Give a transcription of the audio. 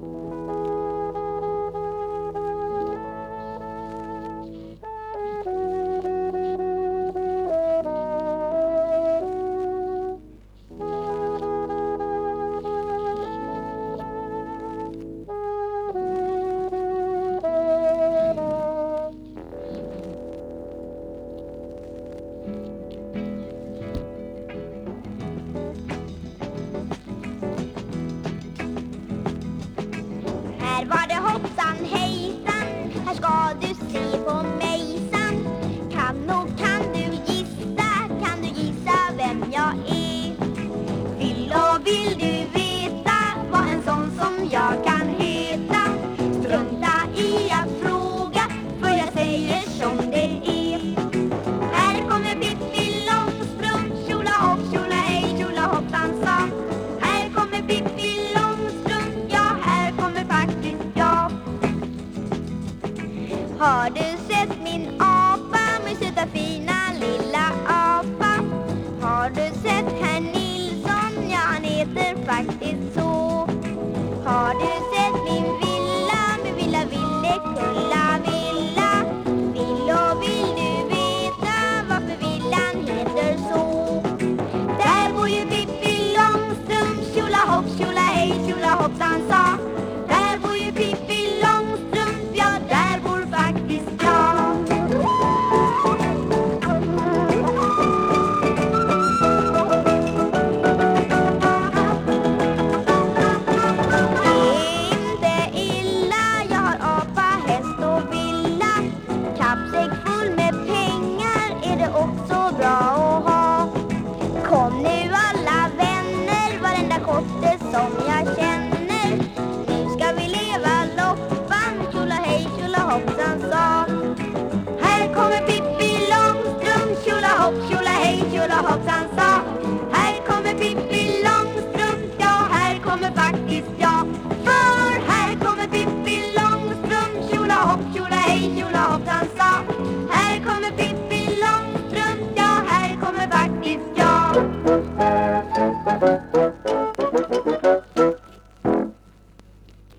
thank mm -hmm. you Här var det hoppsan hejsan, här ska du se på mejsan. Kan nog kan du gissa, kan du gissa vem jag är? Vill och vill Har du sett min apa, min söta fina lilla apa? Har du sett herr Nilsson, ja han heter faktiskt så. Har du sett min villa, min villa ville kulla villa? Vill och vill du veta varför villan heter så? Där bor ju Pippi Långstrump, tjolahopp, tjolahej, tjolahoppsan sa. Bra att ha. Kom nu alla vänner, varenda kotte som jag pepper.